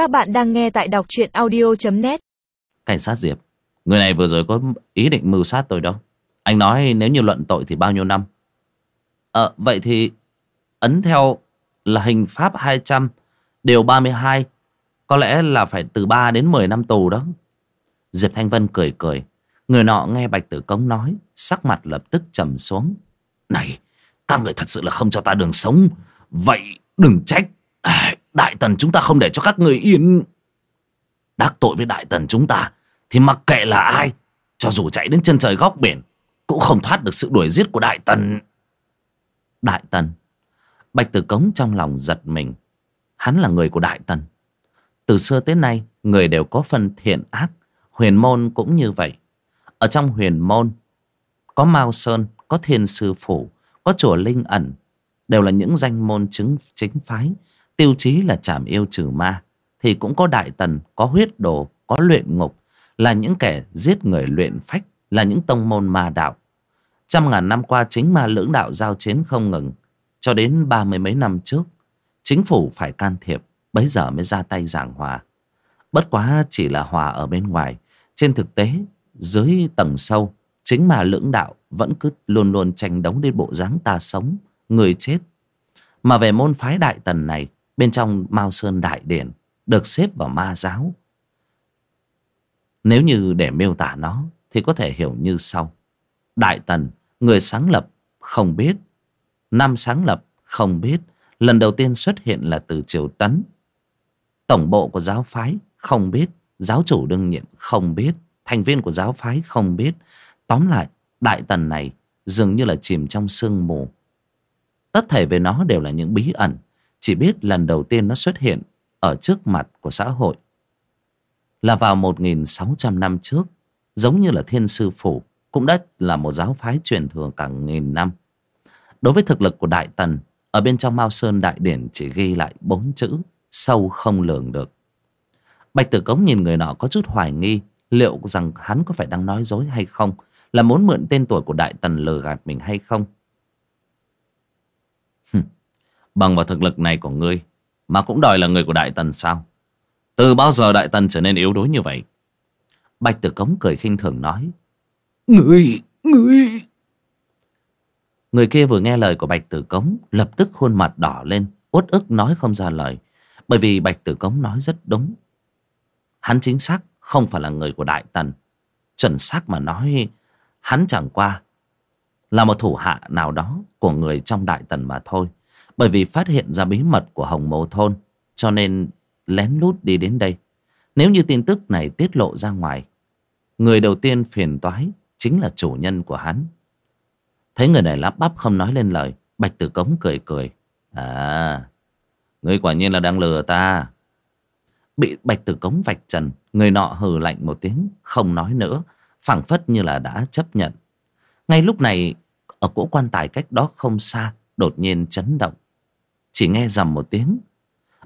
Các bạn đang nghe tại đọc truyện audio.net Cảnh sát Diệp Người này vừa rồi có ý định mưu sát tôi đâu. Anh nói nếu như luận tội thì bao nhiêu năm? Ờ vậy thì Ấn theo là hình pháp 200 Điều 32 Có lẽ là phải từ 3 đến 10 năm tù đó. Diệp Thanh Vân cười cười. Người nọ nghe Bạch Tử Công nói Sắc mặt lập tức trầm xuống. Này Các người thật sự là không cho ta đường sống. Vậy đừng trách. À, Đại tần chúng ta không để cho các người yên. Đắc tội với đại tần chúng ta Thì mặc kệ là ai Cho dù chạy đến chân trời góc biển Cũng không thoát được sự đuổi giết của đại tần. Đại tần. Bạch Tử Cống trong lòng giật mình. Hắn là người của đại tần. Từ xưa tới nay Người đều có phần thiện ác Huyền môn cũng như vậy. Ở trong huyền môn Có Mao Sơn, có Thiên Sư Phủ Có Chùa Linh Ẩn Đều là những danh môn chứng chính phái Tiêu chí là chảm yêu trừ ma Thì cũng có đại tần, có huyết đồ Có luyện ngục Là những kẻ giết người luyện phách Là những tông môn ma đạo. Trăm ngàn năm qua chính ma lưỡng đạo giao chiến không ngừng Cho đến ba mươi mấy năm trước Chính phủ phải can thiệp Bấy giờ mới ra tay giảng hòa. Bất quá chỉ là hòa ở bên ngoài Trên thực tế Dưới tầng sâu Chính mà lưỡng đạo Vẫn cứ luôn luôn tranh đấu đến bộ dáng ta sống Người chết. Mà về môn phái đại tần này Bên trong Mao Sơn Đại Điển Được xếp vào ma giáo. Nếu như để miêu tả nó, Thì có thể hiểu như sau. Đại tần, Người sáng lập, không biết. Năm sáng lập, không biết. Lần đầu tiên xuất hiện là từ Triều Tấn. Tổng bộ của giáo phái, không biết. Giáo chủ đương nhiệm, không biết. Thành viên của giáo phái, không biết. Tóm lại, Đại tần này dường như là chìm trong sương mù. Tất thể về nó đều là những bí ẩn. Chỉ biết lần đầu tiên nó xuất hiện Ở trước mặt của xã hội. Là vào 1.600 năm trước, Giống như là Thiên Sư Phủ Cũng đã là một giáo phái truyền thừa cả nghìn năm. Đối với thực lực của Đại Tần, Ở bên trong Mao Sơn Đại Điển chỉ ghi lại bốn chữ Sâu không lường được. Bạch Tử Cống nhìn người nọ có chút hoài nghi Liệu rằng hắn có phải đang nói dối hay không, Là muốn mượn tên tuổi của Đại Tần lừa gạt mình hay không. Bằng vào thực lực này của ngươi Mà cũng đòi là người của Đại Tần sao? Từ bao giờ Đại Tần trở nên yếu đuối như vậy? Bạch Tử Cống cười khinh thường nói Ngươi, ngươi. Người kia vừa nghe lời của Bạch Tử Cống Lập tức khuôn mặt đỏ lên Uất ức nói không ra lời Bởi vì Bạch Tử Cống nói rất đúng. Hắn chính xác không phải là người của Đại Tần. Chuẩn xác mà nói Hắn chẳng qua Là một thủ hạ nào đó Của người trong Đại Tần mà thôi bởi vì phát hiện ra bí mật của Hồng Mộ Thôn, Cho nên lén lút đi đến đây. Nếu như tin tức này tiết lộ ra ngoài, Người đầu tiên phiền toái Chính là chủ nhân của hắn. Thấy người này lắp bắp không nói lên lời, Bạch Tử Cống cười cười. À Ngươi quả nhiên là đang lừa ta. Bị Bạch Tử Cống vạch trần, Người nọ hừ lạnh một tiếng, Không nói nữa, phảng phất như là đã chấp nhận. Ngay lúc này, Ở cỗ quan tài cách đó không xa, Đột nhiên chấn động. Chỉ nghe dầm một tiếng.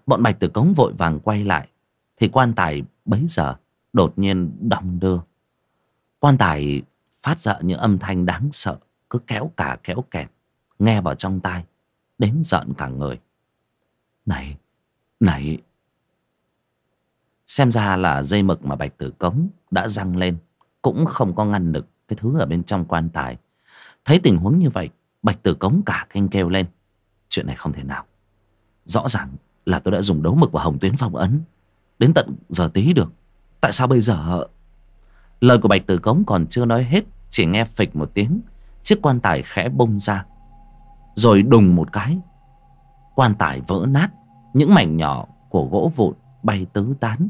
Bọn Bạch Tử Cống vội vàng quay lại. Thì quan tài bấy giờ Đột nhiên đong đưa. Quan tài phát ra những âm thanh đáng sợ, Cứ kéo cả kéo kẹt, Nghe vào trong tai, Đến giận cả người. Này Này. Xem ra là dây mực mà Bạch Tử Cống đã răng lên, Cũng không có ngăn được cái thứ ở bên trong quan tài. Thấy tình huống như vậy, Bạch Tử Cống cả kinh kêu lên. Chuyện này không thể nào. Rõ ràng là tôi đã dùng đấu mực và hồng tuyến phong ấn. Đến tận giờ tí được. Tại sao bây giờ? Lời của Bạch Tử Cống còn chưa nói hết, Chỉ nghe phịch một tiếng. Chiếc quan tài khẽ bung ra, Rồi đùng một cái. Quan tài vỡ nát, Những mảnh nhỏ của gỗ vụn bay tứ tán.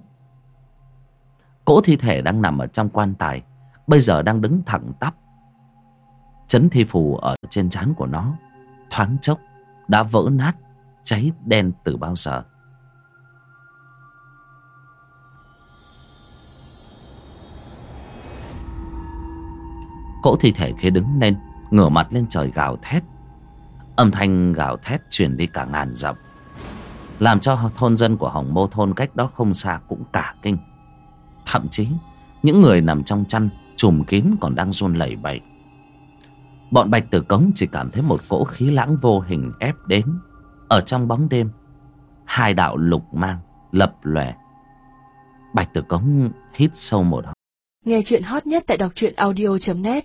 Cỗ thi thể đang nằm ở trong quan tài, bây giờ đang đứng thẳng tắp. Chấn thi phù ở trên trán của nó, thoáng chốc, đã vỡ nát cháy đen từ bao giờ. Cỗ thi thể kia đứng lên, ngửa mặt lên trời gào thét. Âm thanh gào thét truyền đi cả ngàn dặm, làm cho thôn dân của Hồng Mô Thôn cách đó không xa cũng cả kinh. Thậm chí, Những người nằm trong chăn, Chùm kín còn đang run lẩy bẩy. Bọn Bạch Tử Cống chỉ cảm thấy một cỗ khí lãng vô hình ép đến. Ở trong bóng đêm, Hai đạo lục mang Lập lòe Bạch Tử Cống hít sâu một hơi. Nghe chuyện hot nhất tại đọc truyện audio.net